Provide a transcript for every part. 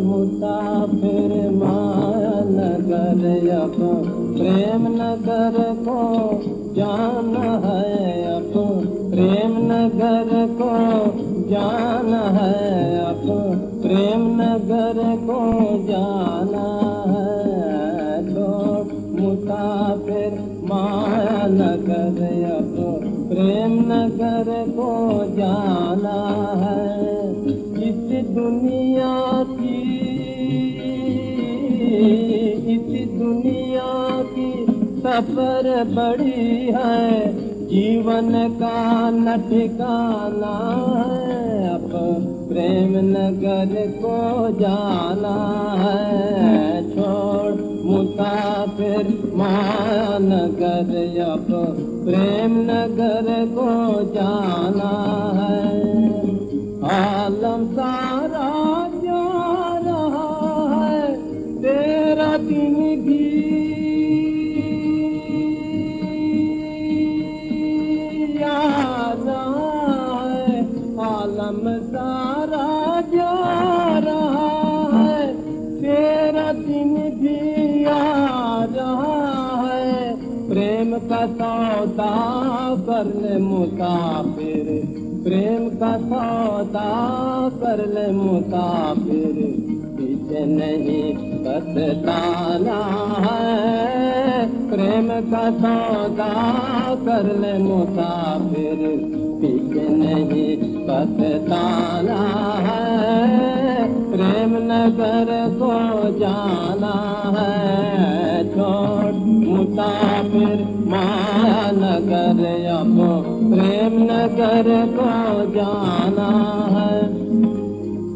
मुसाफिर माया नगर अब प्रेम नगर को जान है, अब प्रेम नगर को जान है, अब प्रेम नगर तो को जाना है। तो मुसाफिर माया नगर अब प्रेम नगर को जाना दुनिया की, इस दुनिया की सफ़र बड़ी है। जीवन का न ठिकाना है, अब प्रेम नगर को जाना है। छोड़ मुसाफिर माया नगर अब प्रेम नगर को जाना है। आलम सारा जा रहा है तेरा दिन भी आ रहा है। प्रेम का सौदा कर ले मुसाफिर प्रेम का सौदा कर ले पीछे नहीं बदलाना है प्रेम का सौदा कर ले मुसाफिर पीछे नहीं बदलाना है। प्रेम नगर को जाना है। छोड़ मुसाफिर माया नगर, अब प्रेम नगर को जाना है।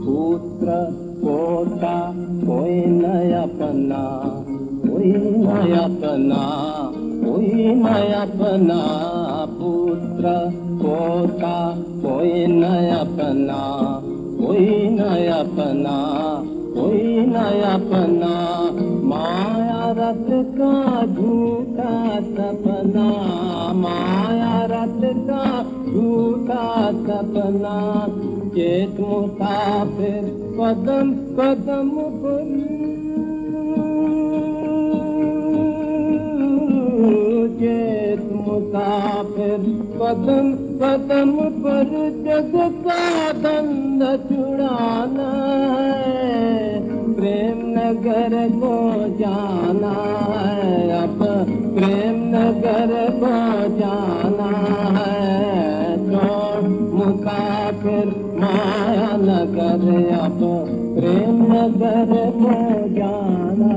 पुत्र पोता कोई नया पना कोई नया पना कोई नया अपना पुत्र पोता कोई नया पना कोई नया पना कोई नया पना माया रत का झूठा सपना, माया रत का झूठा सपना। चेत मुसाफिर कदम कदम पर मुसाफिर कदम कदम पर जग का दंड छुड़ाना है। प्रेम नगर को जाना है अब प्रेम नगर को जाना है। छोड़ मुसाफिर माया नगर अब प्रेम नगर को जाना